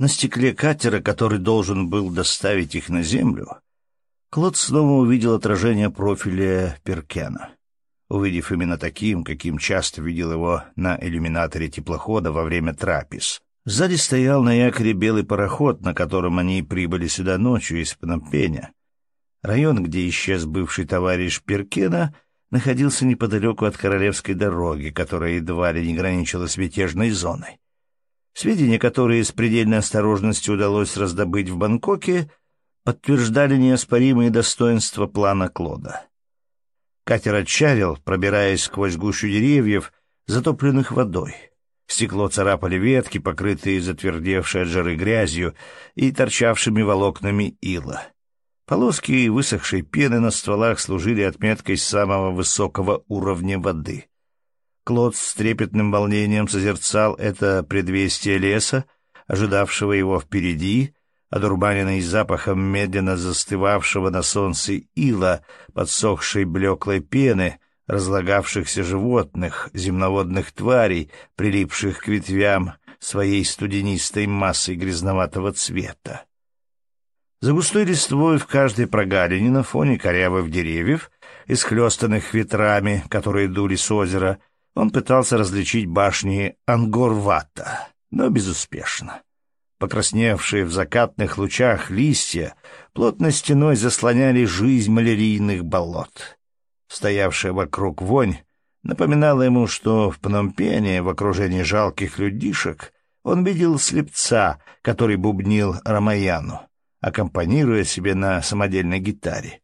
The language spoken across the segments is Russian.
На стекле катера, который должен был доставить их на землю, Клод снова увидел отражение профиля Перкена. Увидев именно таким, каким часто видел его на иллюминаторе теплохода во время трапез. Сзади стоял на якоре белый пароход, на котором они прибыли сюда ночью из Пномпеня. Район, где исчез бывший товарищ Перкена, находился неподалеку от Королевской дороги, которая едва ли не граничила с мятежной зоной. Сведения, которые с предельной осторожностью удалось раздобыть в Бангкоке, подтверждали неоспоримые достоинства плана Клода. Катер отчалил, пробираясь сквозь гущу деревьев, затопленных водой. Стекло царапали ветки, покрытые затвердевшей от жары грязью и торчавшими волокнами ила. Полоски высохшей пены на стволах служили отметкой самого высокого уровня воды. Клод с трепетным волнением созерцал это предвестие леса, ожидавшего его впереди, одурманенный запахом медленно застывавшего на солнце ила, подсохшей блеклой пены, разлагавшихся животных, земноводных тварей, прилипших к ветвям своей студенистой массой грязноватого цвета. За густой листвой в каждой прогалине на фоне корявых деревьев, исхлестанных ветрами, которые дули с озера, он пытался различить башни Ангорвата, но безуспешно. Покрасневшие в закатных лучах листья плотной стеной заслоняли жизнь малярийных болот. Стоявшая вокруг вонь напоминала ему, что в Пномпене, в окружении жалких людишек, он видел слепца, который бубнил Рамаяну, аккомпанируя себе на самодельной гитаре.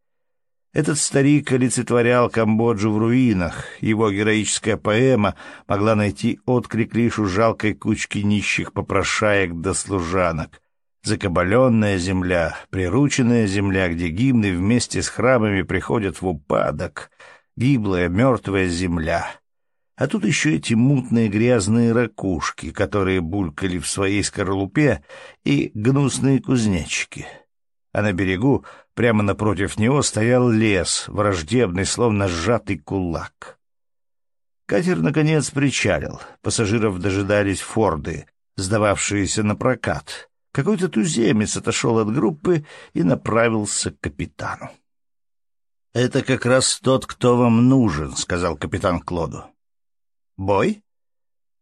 Этот старик олицетворял Камбоджу в руинах. Его героическая поэма могла найти отклик лишь у жалкой кучки нищих попрошаек да служанок. Закабаленная земля, прирученная земля, где гимны вместе с храмами приходят в упадок. Гиблая, мертвая земля. А тут еще эти мутные грязные ракушки, которые булькали в своей скорлупе, и гнусные кузнечики. А на берегу Прямо напротив него стоял лес, враждебный, словно сжатый кулак. Катер, наконец, причалил. Пассажиров дожидались форды, сдававшиеся на прокат. Какой-то туземец отошел от группы и направился к капитану. — Это как раз тот, кто вам нужен, — сказал капитан Клоду. — Бой?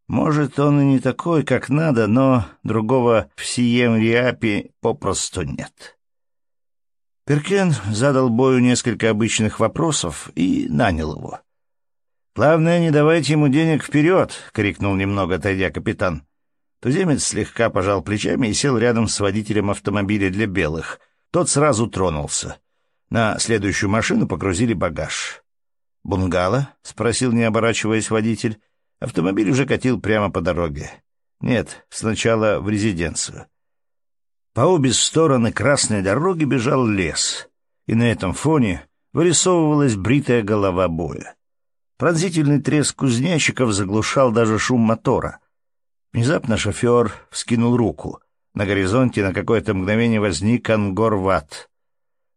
Может, он и не такой, как надо, но другого в Сием-Риапе попросту нет. Перкен задал Бою несколько обычных вопросов и нанял его. «Главное, не давайте ему денег вперед!» — крикнул немного отойдя капитан. Туземец слегка пожал плечами и сел рядом с водителем автомобиля для белых. Тот сразу тронулся. На следующую машину погрузили багаж. «Бунгало?» — спросил, не оборачиваясь водитель. Автомобиль уже катил прямо по дороге. «Нет, сначала в резиденцию». По обе стороны красной дороги бежал лес, и на этом фоне вырисовывалась бритая голова боя. Пронзительный треск кузнечиков заглушал даже шум мотора. Внезапно шофер вскинул руку. На горизонте на какое-то мгновение возник Ангорват.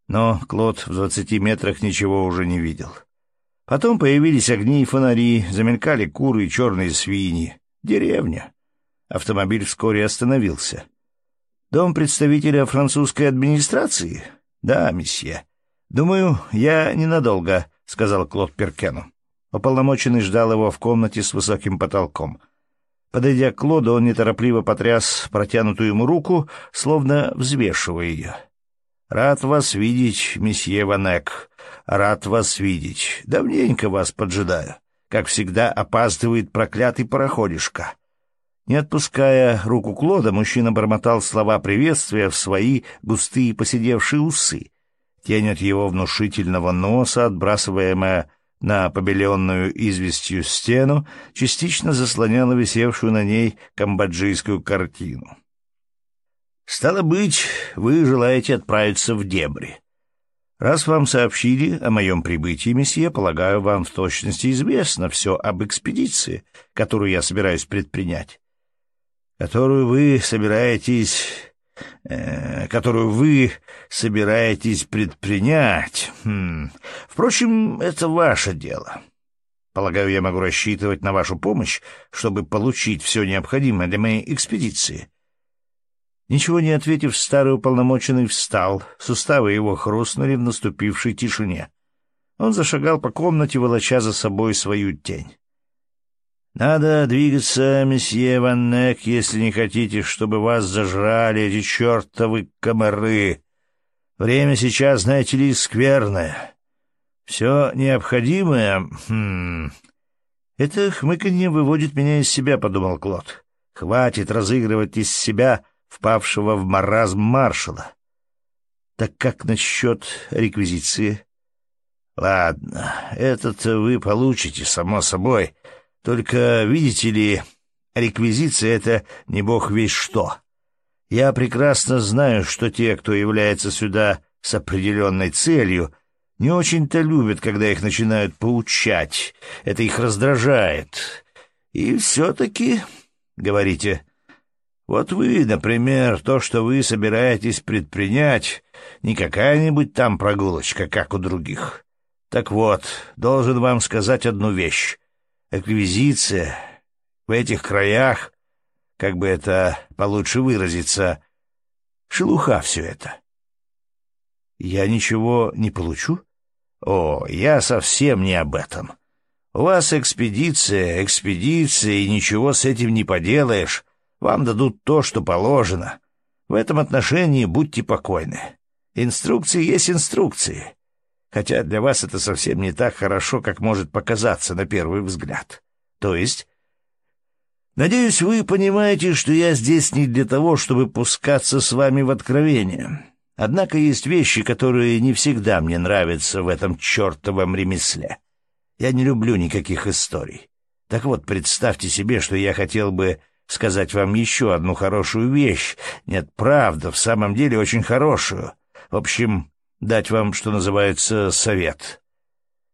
Но Клод в двадцати метрах ничего уже не видел. Потом появились огни и фонари, замелькали куры и черные свиньи. Деревня. Автомобиль вскоре остановился — Дом представителя французской администрации? Да, месье. Думаю, я ненадолго, сказал Клод Перкену. Уполномоченный ждал его в комнате с высоким потолком. Подойдя к Клоду, он неторопливо потряс протянутую ему руку, словно взвешивая ее. «Рад вас видеть, месье Ванек. Рад вас видеть. Давненько вас поджидаю. Как всегда, опаздывает проклятый пароходишка. Не отпуская руку Клода, мужчина бормотал слова приветствия в свои густые поседевшие усы. Тень от его внушительного носа, отбрасываемая на побеленную известью стену, частично заслоняла висевшую на ней камбоджийскую картину. «Стало быть, вы желаете отправиться в дебри. Раз вам сообщили о моем прибытии, месье, полагаю, вам в точности известно все об экспедиции, которую я собираюсь предпринять которую вы собираетесь... Э, которую вы собираетесь предпринять. Хм. Впрочем, это ваше дело. Полагаю, я могу рассчитывать на вашу помощь, чтобы получить все необходимое для моей экспедиции. Ничего не ответив, старый уполномоченный встал, суставы его хрустнули в наступившей тишине. Он зашагал по комнате, волоча за собой свою тень. «Надо двигаться, месье Ваннек, если не хотите, чтобы вас зажрали эти чертовы комары. Время сейчас, знаете ли, скверное. Все необходимое... Хм... Это хмыканье выводит меня из себя, — подумал Клод. Хватит разыгрывать из себя впавшего в маразм маршала. Так как насчет реквизиции? Ладно, этот вы получите, само собой. Только, видите ли, реквизиция — это не бог весь что. Я прекрасно знаю, что те, кто является сюда с определенной целью, не очень-то любят, когда их начинают поучать. Это их раздражает. И все-таки, говорите, вот вы, например, то, что вы собираетесь предпринять, не какая-нибудь там прогулочка, как у других. Так вот, должен вам сказать одну вещь. Эквизиция в этих краях, как бы это получше выразиться, шелуха все это. Я ничего не получу? О, я совсем не об этом. У вас экспедиция, экспедиция, и ничего с этим не поделаешь. Вам дадут то, что положено. В этом отношении будьте покойны. Инструкции есть инструкции. Хотя для вас это совсем не так хорошо, как может показаться на первый взгляд. То есть... Надеюсь, вы понимаете, что я здесь не для того, чтобы пускаться с вами в откровение. Однако есть вещи, которые не всегда мне нравятся в этом чертовом ремесле. Я не люблю никаких историй. Так вот, представьте себе, что я хотел бы сказать вам еще одну хорошую вещь. Нет, правда, в самом деле очень хорошую. В общем, дать вам, что называется, совет.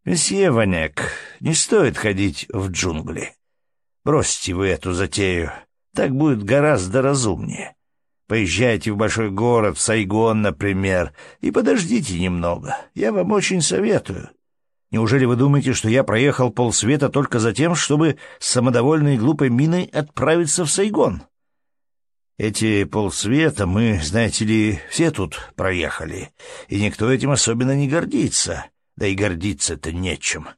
Месье Ванек, не стоит ходить в джунгли. Бросьте вы эту затею. Так будет гораздо разумнее. Поезжайте в большой город, в Сайгон, например, и подождите немного. Я вам очень советую. Неужели вы думаете, что я проехал полсвета только за тем, чтобы с самодовольной и глупой миной отправиться в Сайгон? Эти полсвета мы, знаете ли, все тут проехали, и никто этим особенно не гордится, да и гордиться-то нечем.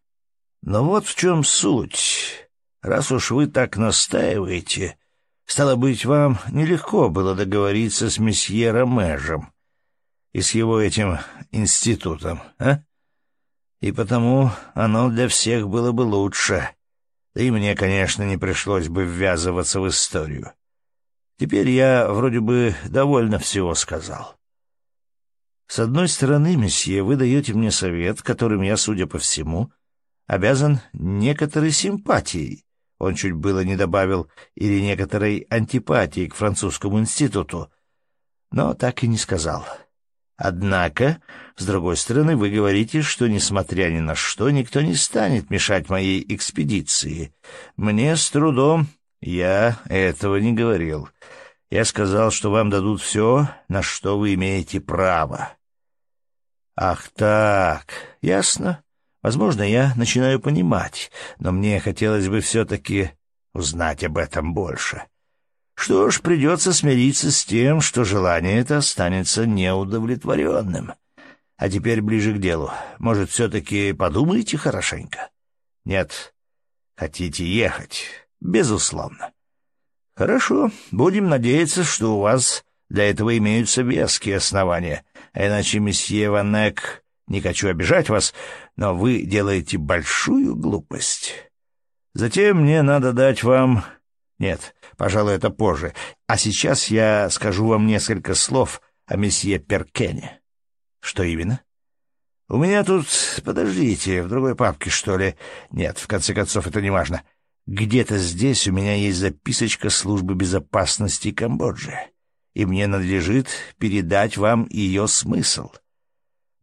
Но вот в чем суть. Раз уж вы так настаиваете, стало быть, вам нелегко было договориться с месье Ромежем и с его этим институтом, а? и потому оно для всех было бы лучше. Да и мне, конечно, не пришлось бы ввязываться в историю. Теперь я вроде бы довольно всего сказал. С одной стороны, месье, вы даете мне совет, которым я, судя по всему, обязан некоторой симпатией. Он чуть было не добавил или некоторой антипатией к французскому институту, но так и не сказал. — Однако, с другой стороны, вы говорите, что, несмотря ни на что, никто не станет мешать моей экспедиции. Мне с трудом... Я этого не говорил. Я сказал, что вам дадут все, на что вы имеете право. Ах так, ясно. Возможно, я начинаю понимать, но мне хотелось бы все-таки узнать об этом больше. — что ж, придется смириться с тем, что желание это останется неудовлетворенным. А теперь ближе к делу. Может, все-таки подумайте хорошенько? Нет. Хотите ехать? Безусловно. Хорошо. Будем надеяться, что у вас для этого имеются веские основания. А иначе, месье Ванек, не хочу обижать вас, но вы делаете большую глупость. Затем мне надо дать вам нет, пожалуй, это позже. А сейчас я скажу вам несколько слов о месье Перкене. Что именно? У меня тут... Подождите, в другой папке, что ли? Нет, в конце концов, это не важно. Где-то здесь у меня есть записочка службы безопасности Камбоджи, и мне надлежит передать вам ее смысл.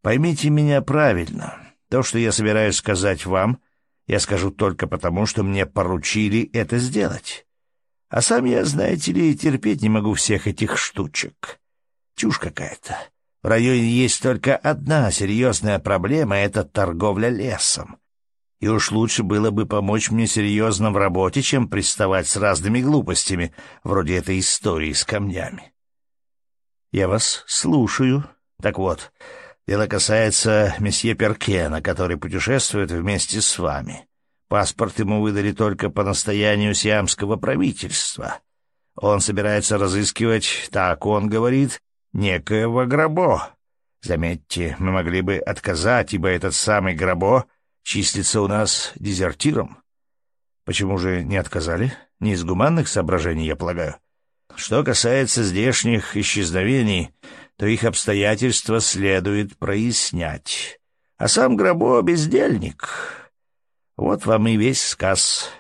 Поймите меня правильно. То, что я собираюсь сказать вам, я скажу только потому, что мне поручили это сделать. А сам я, знаете ли, терпеть не могу всех этих штучек. Чушь какая-то. В районе есть только одна серьезная проблема — это торговля лесом. И уж лучше было бы помочь мне серьезно в работе, чем приставать с разными глупостями, вроде этой истории с камнями. Я вас слушаю. Так вот, дело касается месье Перкена, который путешествует вместе с вами. Паспорт ему выдали только по настоянию сиамского правительства. Он собирается разыскивать, так он говорит, некоего Грабо. Заметьте, мы могли бы отказать, ибо этот самый Грабо числится у нас дезертиром. Почему же не отказали? Не из гуманных соображений, я полагаю. Что касается здешних исчезновений, то их обстоятельства следует прояснять. А сам Грабо — бездельник. Вот вам и весь сказ.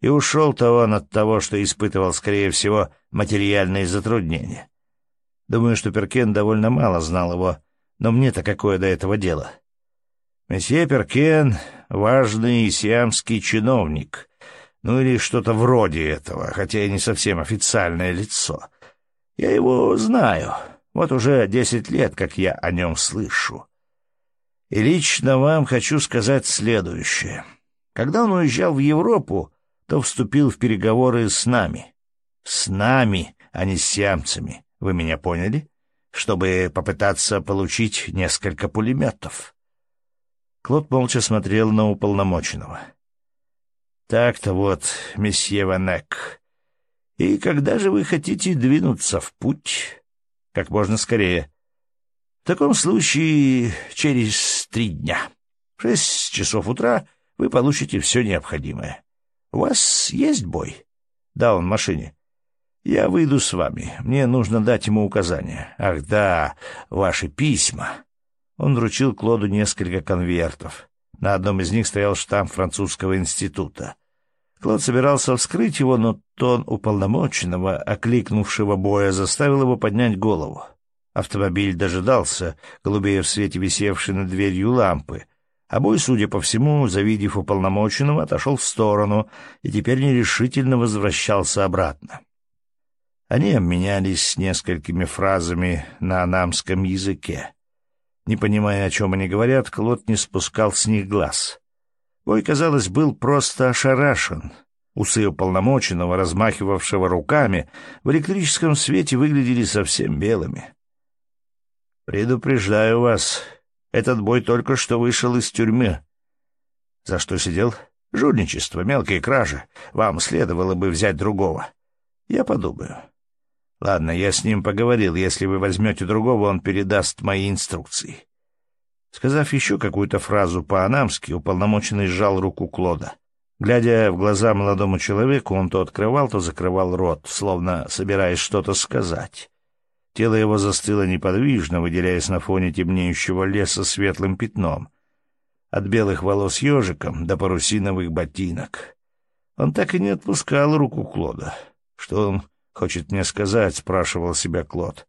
И ушел-то он от того, что испытывал, скорее всего, материальные затруднения. Думаю, что Перкен довольно мало знал его, но мне-то какое до этого дело? Месье Перкен — важный сиамский чиновник, ну или что-то вроде этого, хотя и не совсем официальное лицо. Я его знаю, вот уже десять лет, как я о нем слышу. И лично вам хочу сказать следующее. Когда он уезжал в Европу, то вступил в переговоры с нами. С нами, а не с сиамцами. Вы меня поняли? Чтобы попытаться получить несколько пулеметов. Клод молча смотрел на уполномоченного. Так-то вот, месье Ванек. И когда же вы хотите двинуться в путь? Как можно скорее. В таком случае через три дня. В шесть часов утра вы получите все необходимое. У вас есть бой? Да, он в машине. Я выйду с вами. Мне нужно дать ему указания. Ах да, ваши письма. Он вручил Клоду несколько конвертов. На одном из них стоял штамп французского института. Клод собирался вскрыть его, но тон уполномоченного, окликнувшего боя, заставил его поднять голову. Автомобиль дожидался, голубея в свете висевшей над дверью лампы, а бой, судя по всему, завидев уполномоченного, отошел в сторону и теперь нерешительно возвращался обратно. Они обменялись несколькими фразами на анамском языке. Не понимая, о чем они говорят, Клод не спускал с них глаз. Бой, казалось, был просто ошарашен. Усы уполномоченного, размахивавшего руками, в электрическом свете выглядели совсем белыми. «Предупреждаю вас, этот бой только что вышел из тюрьмы». «За что сидел?» «Жульничество, мелкие кражи. Вам следовало бы взять другого». «Я подумаю». Ладно, я с ним поговорил. Если вы возьмете другого, он передаст мои инструкции. Сказав еще какую-то фразу по-анамски, уполномоченный сжал руку Клода. Глядя в глаза молодому человеку, он то открывал, то закрывал рот, словно собираясь что-то сказать. Тело его застыло неподвижно, выделяясь на фоне темнеющего леса светлым пятном. От белых волос ежиком до парусиновых ботинок. Он так и не отпускал руку Клода. Что он хочет мне сказать?» — спрашивал себя Клод.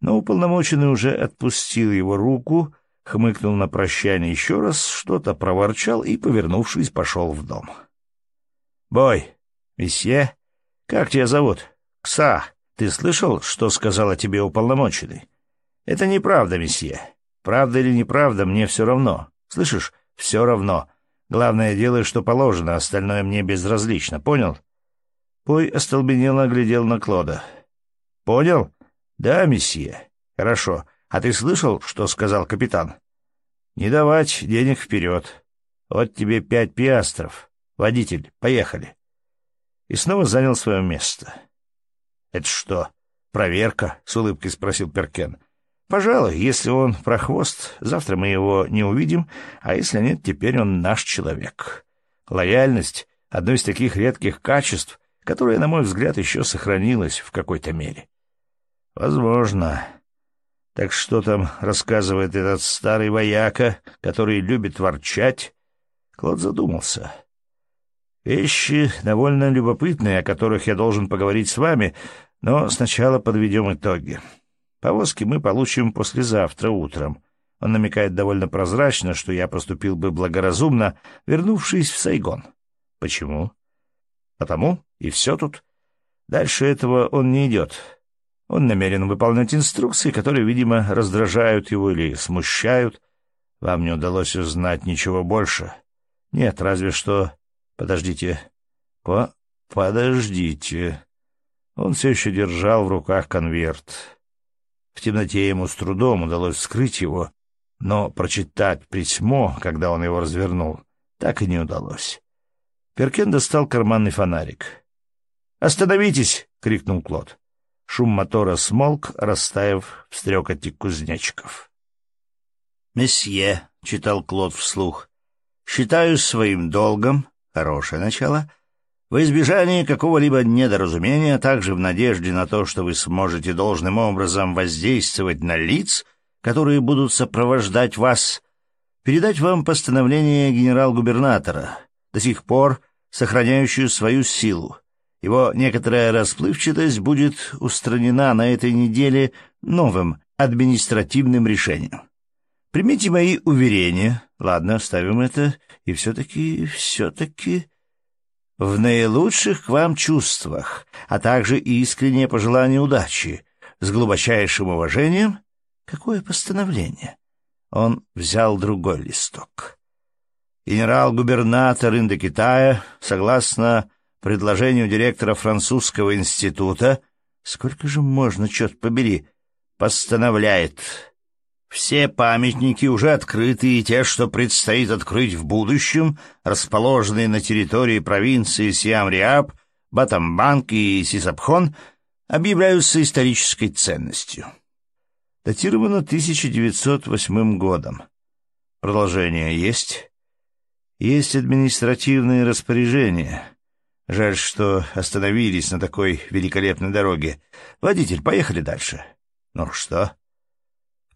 Но уполномоченный уже отпустил его руку, хмыкнул на прощание еще раз, что-то проворчал и, повернувшись, пошел в дом. «Бой, месье, как тебя зовут?» «Кса, ты слышал, что сказала тебе уполномоченный?» «Это неправда, месье. Правда или неправда, мне все равно. Слышишь, все равно. Главное, делай, что положено, остальное мне безразлично. Понял?» Пой остолбенело глядел на Клода. «Понял?» «Да, месье». «Хорошо. А ты слышал, что сказал капитан?» «Не давать денег вперед. Вот тебе пять пиастров. Водитель, поехали». И снова занял свое место. «Это что, проверка?» — с улыбкой спросил Перкен. «Пожалуй, если он прохвост, завтра мы его не увидим, а если нет, теперь он наш человек. Лояльность — одно из таких редких качеств, которая, на мой взгляд, еще сохранилась в какой-то мере. Возможно. Так что там рассказывает этот старый вояка, который любит ворчать? Клод задумался. Вещи довольно любопытные, о которых я должен поговорить с вами, но сначала подведем итоги. Повозки мы получим послезавтра утром. Он намекает довольно прозрачно, что я поступил бы благоразумно, вернувшись в Сайгон. Почему? Потому и все тут. Дальше этого он не идет. Он намерен выполнять инструкции, которые, видимо, раздражают его или смущают. Вам не удалось узнать ничего больше? Нет, разве что... Подождите. По... Подождите. Он все еще держал в руках конверт. В темноте ему с трудом удалось вскрыть его, но прочитать письмо, когда он его развернул, так и не удалось. Перкен достал карманный фонарик. «Остановитесь!» — крикнул Клод. Шум мотора смолк, растаяв в стрекоте кузнечиков. «Месье», — читал Клод вслух, — «считаю своим долгом, хорошее начало, во избежание какого-либо недоразумения, а также в надежде на то, что вы сможете должным образом воздействовать на лиц, которые будут сопровождать вас, передать вам постановление генерал-губернатора, до сих пор сохраняющую свою силу. Его некоторая расплывчатость будет устранена на этой неделе новым административным решением. Примите мои уверения. Ладно, оставим это. И все-таки, все-таки... В наилучших к вам чувствах, а также искреннее пожелание удачи. С глубочайшим уважением, Какое постановление? Он взял другой листок. Генерал-губернатор Индокитая, согласно предложению директора французского института, сколько же можно, черт побери, постановляет. Все памятники уже открыты, и те, что предстоит открыть в будущем, расположенные на территории провинции Сиам-Риаб, Батамбанк и Сисапхон, объявляются исторической ценностью датировано 1908 годом. Продолжение есть? Есть административные распоряжения. Жаль, что остановились на такой великолепной дороге. Водитель, поехали дальше. Ну что?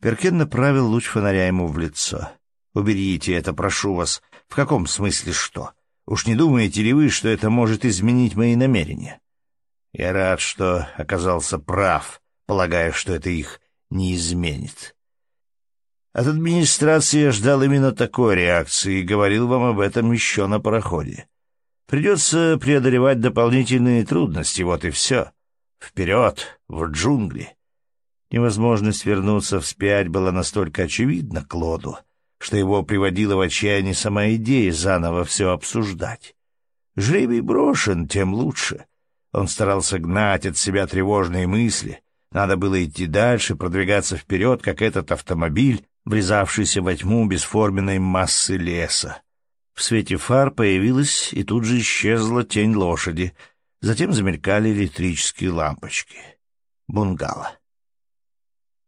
Перкен направил луч фонаря ему в лицо. Уберите это, прошу вас. В каком смысле что? Уж не думаете ли вы, что это может изменить мои намерения? Я рад, что оказался прав, полагая, что это их не изменит. От администрации я ждал именно такой реакции и говорил вам об этом еще на пароходе. Придется преодолевать дополнительные трудности, вот и все. Вперед, в джунгли. Невозможность вернуться вспять была настолько очевидна Клоду, что его приводила в отчаяние сама идея заново все обсуждать. Жребий брошен, тем лучше. Он старался гнать от себя тревожные мысли — надо было идти дальше, продвигаться вперед, как этот автомобиль, врезавшийся во тьму бесформенной массы леса. В свете фар появилась и тут же исчезла тень лошади. Затем замелькали электрические лампочки. Бунгало.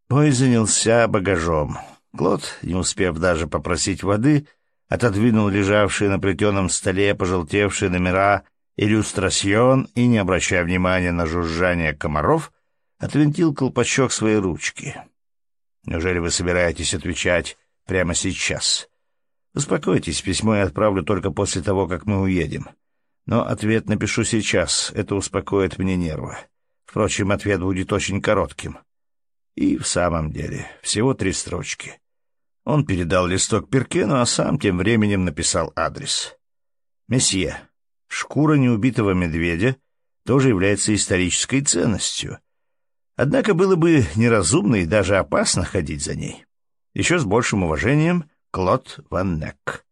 Бой занялся багажом. Клод, не успев даже попросить воды, отодвинул лежавшие на плетеном столе пожелтевшие номера «Иллюстрасьон» и, не обращая внимания на жужжание комаров, отвинтил колпачок своей ручки. «Неужели вы собираетесь отвечать прямо сейчас?» «Успокойтесь, письмо я отправлю только после того, как мы уедем. Но ответ напишу сейчас, это успокоит мне нервы. Впрочем, ответ будет очень коротким». И в самом деле, всего три строчки. Он передал листок Перкену, а сам тем временем написал адрес. «Месье, шкура неубитого медведя тоже является исторической ценностью» Однако было бы неразумно и даже опасно ходить за ней. Еще с большим уважением Клод Ван Нек.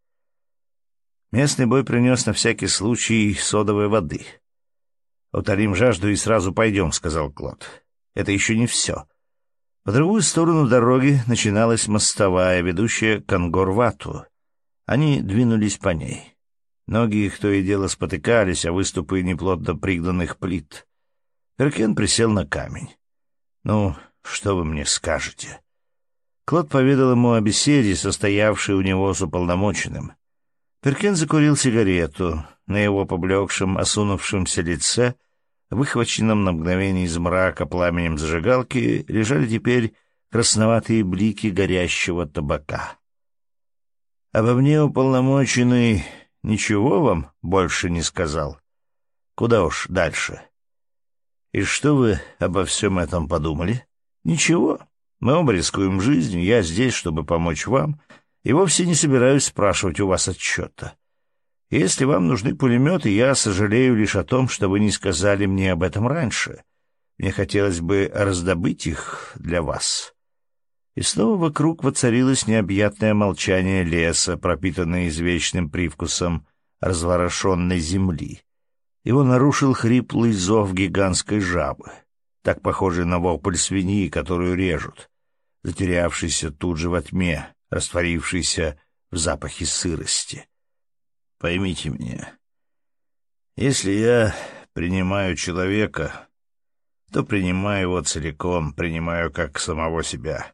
Местный бой принес на всякий случай содовой воды. «Утолим жажду и сразу пойдем», — сказал Клод. «Это еще не все». По другую сторону дороги начиналась мостовая, ведущая к Ангорвату. Они двинулись по ней. Ноги их то и дело спотыкались, а выступы неплотно пригнанных плит. Перкен присел на камень. «Ну, что вы мне скажете?» Клод поведал ему о беседе, состоявшей у него с уполномоченным. Перкен закурил сигарету. На его поблекшем, осунувшемся лице, выхваченном на мгновение из мрака пламенем зажигалки, лежали теперь красноватые блики горящего табака. «Обо мне уполномоченный ничего вам больше не сказал? Куда уж дальше?» И что вы обо всем этом подумали? Ничего. Мы оба рискуем жизнью, я здесь, чтобы помочь вам, и вовсе не собираюсь спрашивать у вас отчета. Если вам нужны пулеметы, я сожалею лишь о том, что вы не сказали мне об этом раньше. Мне хотелось бы раздобыть их для вас. И снова вокруг воцарилось необъятное молчание леса, пропитанное извечным привкусом разворошенной земли. Его нарушил хриплый зов гигантской жабы. так похожий на вопль свиньи, которую режут, затерявшийся тут же во тьме, растворившийся в запахе сырости. Поймите меня, если я принимаю человека, то принимаю его целиком, принимаю как самого себя.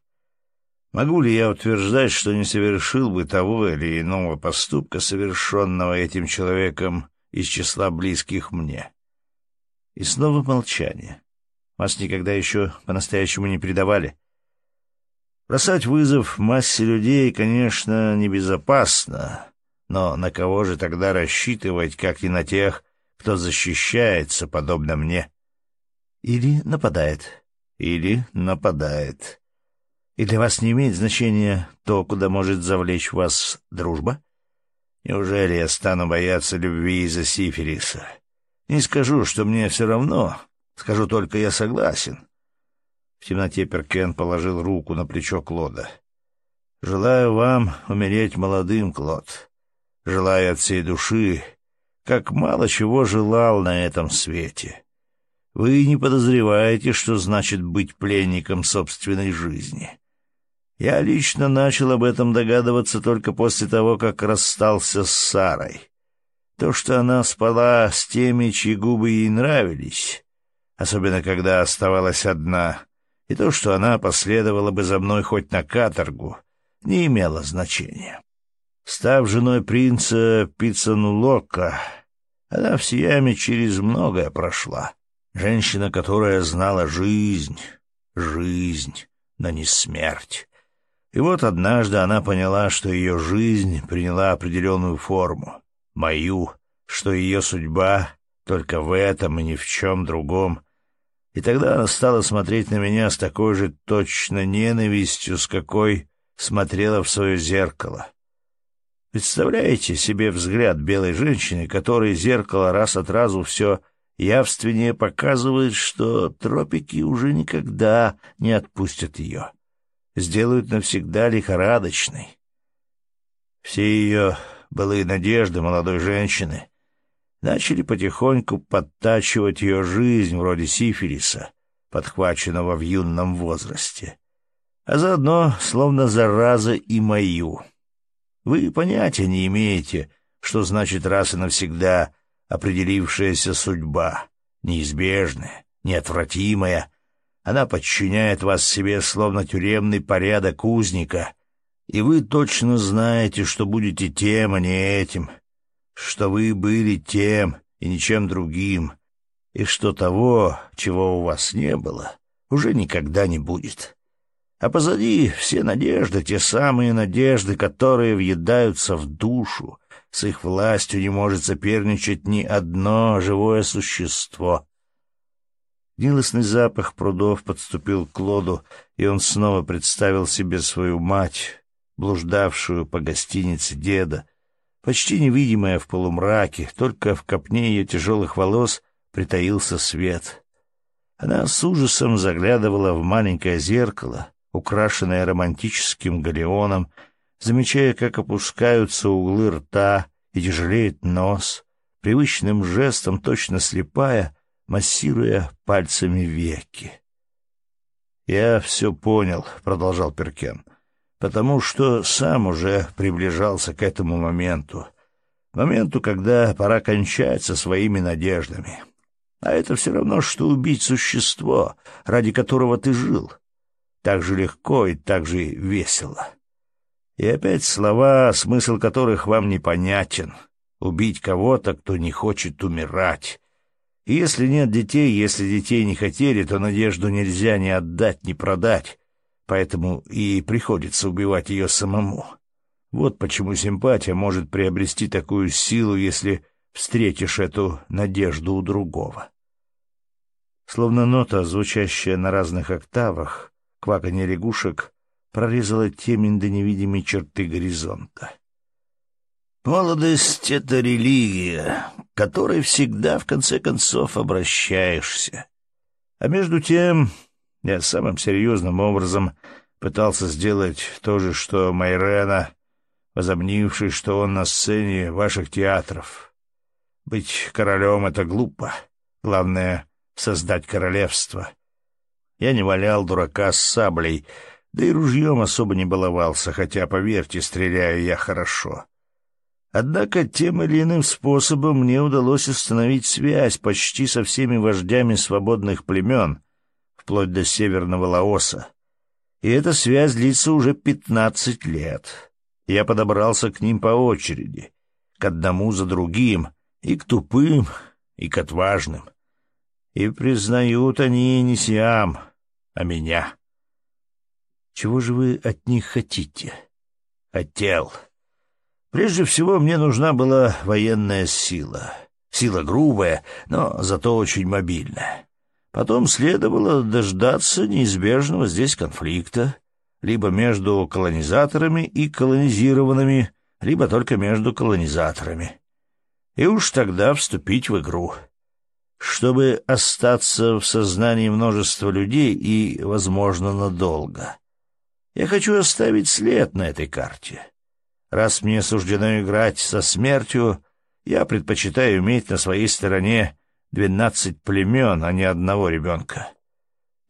Могу ли я утверждать, что не совершил бы того или иного поступка, совершенного этим человеком из числа близких мне? И снова молчание. Вас никогда еще по-настоящему не предавали? Бросать вызов массе людей, конечно, небезопасно, но на кого же тогда рассчитывать, как и на тех, кто защищается, подобно мне? Или нападает. Или нападает. И для вас не имеет значения то, куда может завлечь вас дружба? Неужели я стану бояться любви из-за сифилиса? Не скажу, что мне все равно, скажу только я согласен. В темноте Перкен положил руку на плечо Клода. «Желаю вам умереть молодым, Клод. Желаю от всей души, как мало чего желал на этом свете. Вы не подозреваете, что значит быть пленником собственной жизни. Я лично начал об этом догадываться только после того, как расстался с Сарой. То, что она спала с теми, чьи губы ей нравились, особенно когда оставалась одна — и то, что она последовала бы за мной хоть на каторгу, не имело значения. Став женой принца Пиццанулока, она в Сияме через многое прошла. Женщина, которая знала жизнь, жизнь, но не смерть. И вот однажды она поняла, что ее жизнь приняла определенную форму, мою, что ее судьба только в этом и ни в чем другом. И тогда она стала смотреть на меня с такой же точно ненавистью, с какой смотрела в свое зеркало. Представляете себе взгляд белой женщины, которой зеркало раз от разу все явственнее показывает, что тропики уже никогда не отпустят ее, сделают навсегда лихорадочной. Все ее былые надежды молодой женщины — начали потихоньку подтачивать ее жизнь вроде сифилиса, подхваченного в юном возрасте, а заодно, словно зараза, и мою. Вы понятия не имеете, что значит раз и навсегда определившаяся судьба, неизбежная, неотвратимая. Она подчиняет вас себе, словно тюремный порядок узника, и вы точно знаете, что будете тем, а не этим — что вы были тем и ничем другим, и что того, чего у вас не было, уже никогда не будет. А позади все надежды, те самые надежды, которые въедаются в душу, с их властью не может соперничать ни одно живое существо. Гнилостный запах прудов подступил к Лоду, и он снова представил себе свою мать, блуждавшую по гостинице деда, почти невидимая в полумраке, только в копне ее тяжелых волос притаился свет. Она с ужасом заглядывала в маленькое зеркало, украшенное романтическим галеоном, замечая, как опускаются углы рта и тяжелеет нос, привычным жестом, точно слепая, массируя пальцами веки. «Я все понял», — продолжал Перкен потому что сам уже приближался к этому моменту, моменту, когда пора кончать со своими надеждами. А это все равно, что убить существо, ради которого ты жил. Так же легко и так же весело. И опять слова, смысл которых вам непонятен. Убить кого-то, кто не хочет умирать. И если нет детей, если детей не хотели, то надежду нельзя ни отдать, ни продать поэтому и приходится убивать ее самому. Вот почему симпатия может приобрести такую силу, если встретишь эту надежду у другого. Словно нота, звучащая на разных октавах, кваканье лягушек прорезала темень до невидимой черты горизонта. Молодость — это религия, к которой всегда, в конце концов, обращаешься. А между тем я самым серьезным образом пытался сделать то же, что Майрена, возомнивший, что он на сцене ваших театров. Быть королем — это глупо. Главное — создать королевство. Я не валял дурака с саблей, да и ружьем особо не баловался, хотя, поверьте, стреляю я хорошо. Однако тем или иным способом мне удалось установить связь почти со всеми вождями свободных племен, вплоть до Северного Лаоса. И эта связь длится уже пятнадцать лет. Я подобрался к ним по очереди, к одному за другим, и к тупым, и к отважным. И признают они не Сиам, а меня. Чего же вы от них хотите? Хотел. Прежде всего, мне нужна была военная сила. Сила грубая, но зато очень мобильная. Потом следовало дождаться неизбежного здесь конфликта, либо между колонизаторами и колонизированными, либо только между колонизаторами. И уж тогда вступить в игру чтобы остаться в сознании множества людей и, возможно, надолго. Я хочу оставить след на этой карте. Раз мне суждено играть со смертью, я предпочитаю иметь на своей стороне двенадцать племен, а не одного ребенка.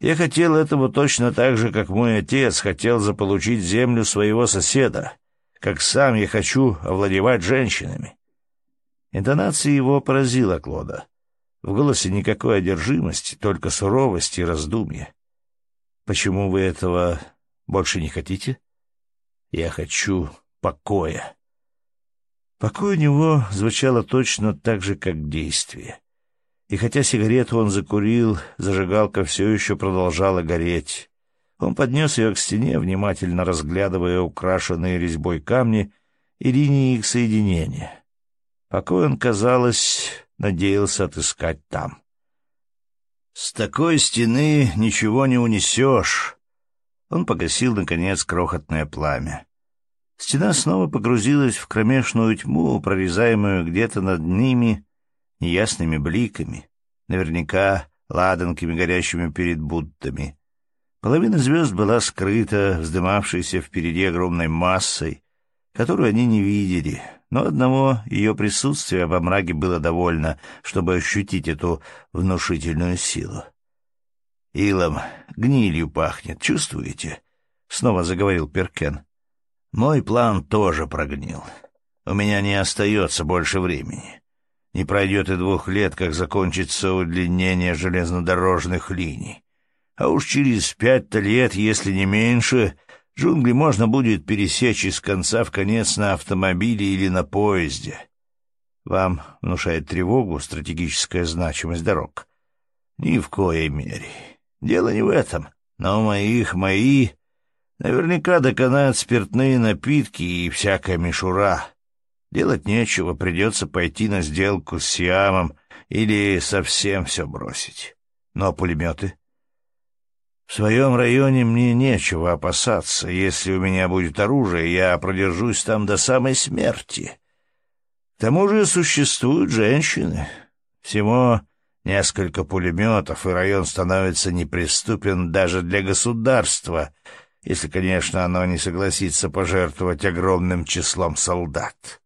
Я хотел этого точно так же, как мой отец хотел заполучить землю своего соседа, как сам я хочу овладевать женщинами. Интонация его поразила Клода. В голосе никакой одержимости, только суровость и раздумье. Почему вы этого больше не хотите? Я хочу покоя. Покой у него звучало точно так же, как действие. И хотя сигарету он закурил, зажигалка все еще продолжала гореть. Он поднес ее к стене, внимательно разглядывая украшенные резьбой камни и линии их соединения. Покой он, казалось, надеялся отыскать там. «С такой стены ничего не унесешь!» Он погасил, наконец, крохотное пламя. Стена снова погрузилась в кромешную тьму, прорезаемую где-то над ними неясными бликами, наверняка ладанками, горящими перед Буддами. Половина звезд была скрыта, вздымавшейся впереди огромной массой, которую они не видели — но одного ее присутствия во мраге было довольно, чтобы ощутить эту внушительную силу. «Илом, гнилью пахнет, чувствуете?» — снова заговорил Перкен. «Мой план тоже прогнил. У меня не остается больше времени. Не пройдет и двух лет, как закончится удлинение железнодорожных линий. А уж через пять-то лет, если не меньше, Джунгли можно будет пересечь из конца в конец на автомобиле или на поезде. Вам внушает тревогу стратегическая значимость дорог? Ни в коей мере. Дело не в этом. Но моих мои наверняка доконают спиртные напитки и всякая мишура. Делать нечего, придется пойти на сделку с Сиамом или совсем все бросить. Ну а пулеметы? В своем районе мне нечего опасаться. Если у меня будет оружие, я продержусь там до самой смерти. К тому же существуют женщины. Всего несколько пулеметов, и район становится неприступен даже для государства, если, конечно, оно не согласится пожертвовать огромным числом солдат.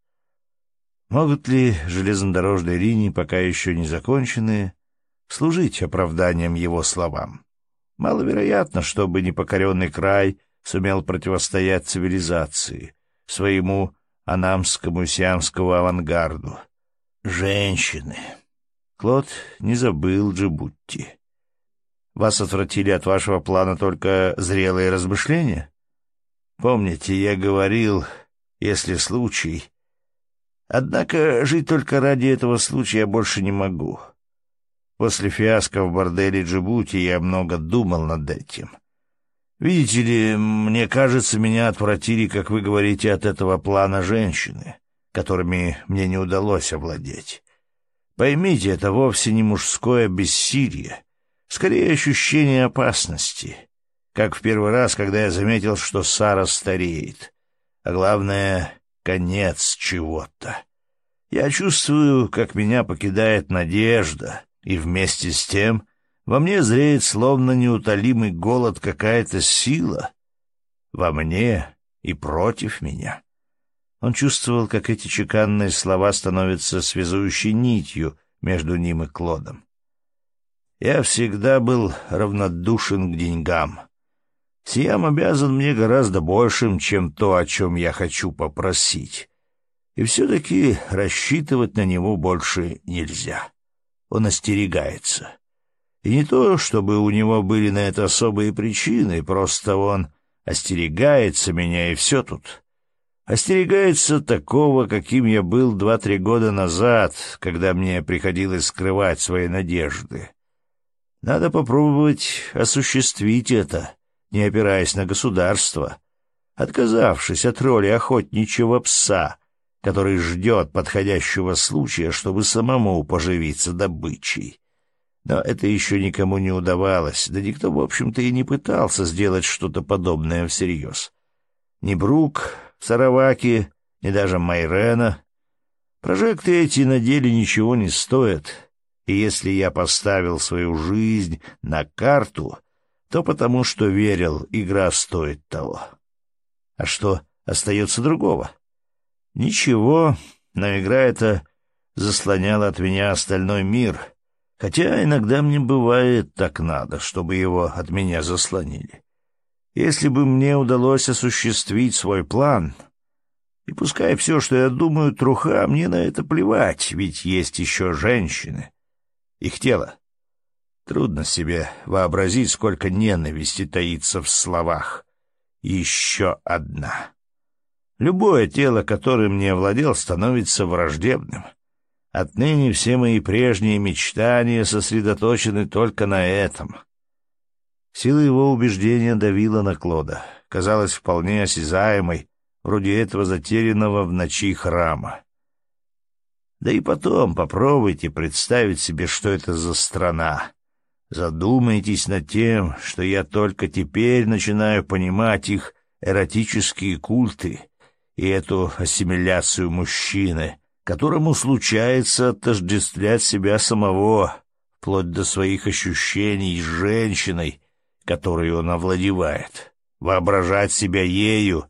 Могут ли железнодорожные линии, пока еще не законченные, служить оправданием его словам? Маловероятно, чтобы непокоренный край сумел противостоять цивилизации, своему анамскому сиамскому авангарду. Женщины. Клод не забыл Джибутти. Вас отвратили от вашего плана только зрелые размышления? Помните, я говорил, если случай... Однако жить только ради этого случая я больше не могу. После фиаско в борделе Джибути я много думал над этим. Видите ли, мне кажется, меня отвратили, как вы говорите, от этого плана женщины, которыми мне не удалось овладеть. Поймите, это вовсе не мужское бессилие, скорее ощущение опасности, как в первый раз, когда я заметил, что Сара стареет, а главное — конец чего-то. Я чувствую, как меня покидает надежда — и вместе с тем во мне зреет словно неутолимый голод какая-то сила. Во мне и против меня. Он чувствовал, как эти чеканные слова становятся связующей нитью между ним и Клодом. Я всегда был равнодушен к деньгам. Сиам обязан мне гораздо большим, чем то, о чем я хочу попросить. И все-таки рассчитывать на него больше нельзя. Он остерегается. И не то, чтобы у него были на это особые причины, просто он остерегается меня, и все тут. Остерегается такого, каким я был два-три года назад, когда мне приходилось скрывать свои надежды. Надо попробовать осуществить это, не опираясь на государство, отказавшись от роли охотничьего пса, который ждет подходящего случая, чтобы самому поживиться добычей. Но это еще никому не удавалось, да никто, в общем-то, и не пытался сделать что-то подобное всерьез. Ни Брук, Сараваки, ни даже Майрена. Прожекты эти на деле ничего не стоят, и если я поставил свою жизнь на карту, то потому что верил, игра стоит того. А что остается другого? Ничего, но игра эта заслоняла от меня остальной мир, хотя иногда мне бывает так надо, чтобы его от меня заслонили. Если бы мне удалось осуществить свой план, и пускай все, что я думаю, труха, мне на это плевать, ведь есть еще женщины — их тело. Трудно себе вообразить, сколько ненависти таится в словах. Еще одна. Любое тело, которым мне владел, становится враждебным. Отныне все мои прежние мечтания сосредоточены только на этом. Сила его убеждения давила на Клода, казалась вполне осязаемой, вроде этого затерянного в ночи храма. Да и потом попробуйте представить себе, что это за страна. Задумайтесь над тем, что я только теперь начинаю понимать их эротические культы и эту ассимиляцию мужчины, которому случается отождествлять себя самого, вплоть до своих ощущений с женщиной, которой он овладевает, воображать себя ею,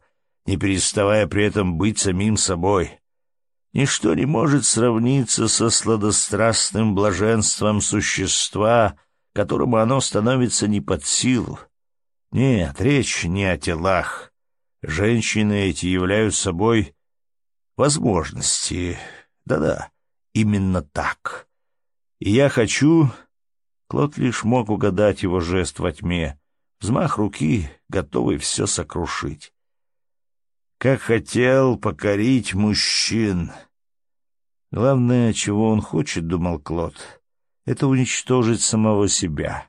не переставая при этом быть самим собой. Ничто не может сравниться со сладострастным блаженством существа, которому оно становится не под силу. Нет, речь не о телах. Женщины эти являются собой возможности. Да-да, именно так. И я хочу... Клод лишь мог угадать его жест во тьме. Взмах руки, готовый все сокрушить как хотел покорить мужчин. Главное, чего он хочет, — думал Клод, — это уничтожить самого себя.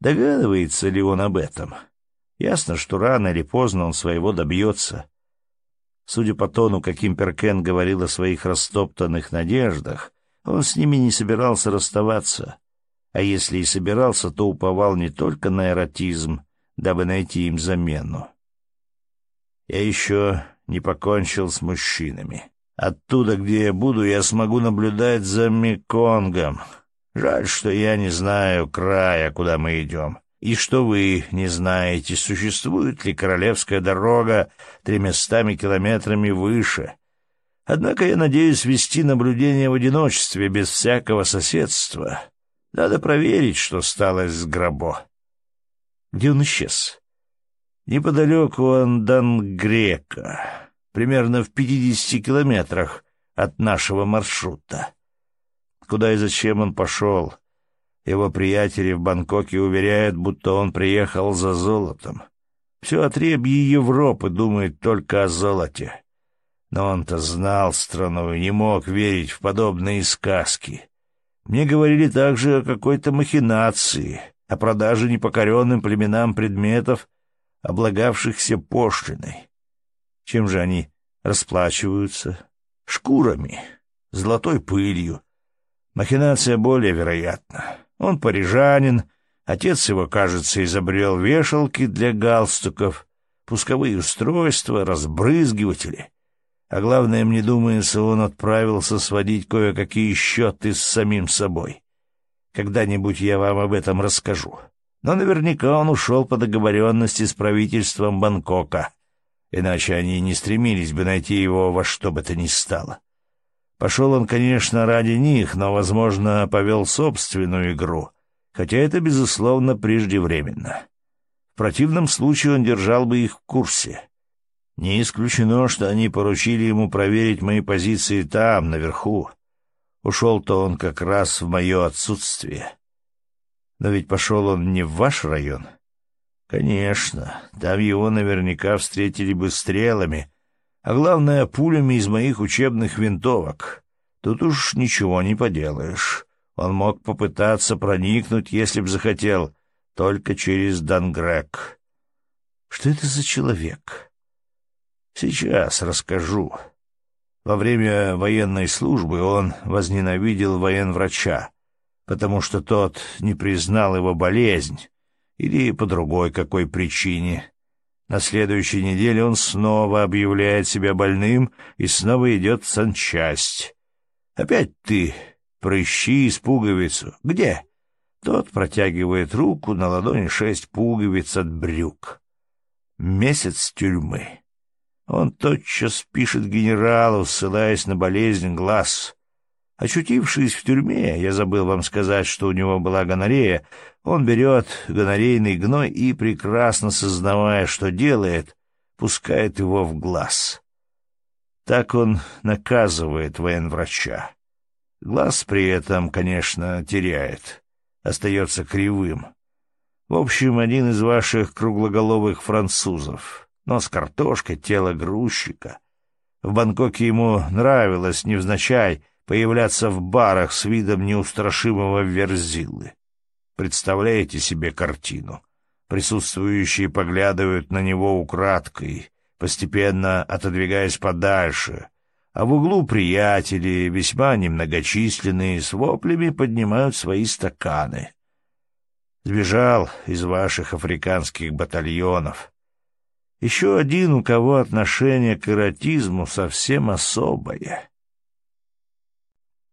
Догадывается ли он об этом? Ясно, что рано или поздно он своего добьется. Судя по тону, каким Перкен говорил о своих растоптанных надеждах, он с ними не собирался расставаться. А если и собирался, то уповал не только на эротизм, дабы найти им замену. Я еще не покончил с мужчинами. Оттуда, где я буду, я смогу наблюдать за Меконгом. Жаль, что я не знаю края, куда мы идем. И что вы не знаете, существует ли королевская дорога тремястами километрами выше. Однако я надеюсь вести наблюдение в одиночестве, без всякого соседства. Надо проверить, что стало с Грабо. Где он исчез? Неподалеку Андангрека, примерно в пятидесяти километрах от нашего маршрута. Куда и зачем он пошел? Его приятели в Бангкоке уверяют, будто он приехал за золотом. Все отребье Европы думает только о золоте. Но он-то знал страну и не мог верить в подобные сказки. Мне говорили также о какой-то махинации, о продаже непокоренным племенам предметов, облагавшихся пошлиной. Чем же они расплачиваются? Шкурами, золотой пылью. Махинация более вероятна. Он парижанин, отец его, кажется, изобрел вешалки для галстуков, пусковые устройства, разбрызгиватели. А главное, мне думается, он отправился сводить кое-какие счеты с самим собой. Когда-нибудь я вам об этом расскажу. Но наверняка он ушел по договоренности с правительством Бангкока, иначе они не стремились бы найти его во что бы то ни стало. Пошел он, конечно, ради них, но, возможно, повел собственную игру хотя это, безусловно, преждевременно. В противном случае он держал бы их в курсе. Не исключено, что они поручили ему проверить мои позиции там, наверху. Ушел-то он как раз в мое отсутствие. Но ведь пошел он не в ваш район. Конечно, там его наверняка встретили бы стрелами, а главное, пулями из моих учебных винтовок. Тут уж ничего не поделаешь. Он мог попытаться проникнуть, если б захотел, только через Дангрек. Что это за человек? Сейчас расскажу. Во время военной службы он возненавидел военврача, потому что тот не признал его болезнь или по другой какой причине. На следующей неделе он снова объявляет себя больным и снова идет в санчасть. «Опять ты, прыщи из пуговицу. Где?» Тот протягивает руку, на ладони шесть пуговиц от брюк. Месяц тюрьмы. Он тотчас пишет генералу, ссылаясь на болезнь глаз. Очутившись в тюрьме, я забыл вам сказать, что у него была гонорея, он берет гонорейный гной и, прекрасно сознавая, что делает, пускает его в глаз. Так он наказывает военврача. Глаз при этом, конечно, теряет, остается кривым. В общем, один из ваших круглоголовых французов. Нос картошка, тело грузчика. В Бангкоке ему нравилось невзначай появляться в барах с видом неустрашимого верзилы. Представляете себе картину? Присутствующие поглядывают на него украдкой, постепенно отодвигаясь подальше, а в углу приятели, весьма немногочисленные, с воплями поднимают свои стаканы. Сбежал из ваших африканских батальонов. Еще один, у кого отношение к эротизму совсем особое.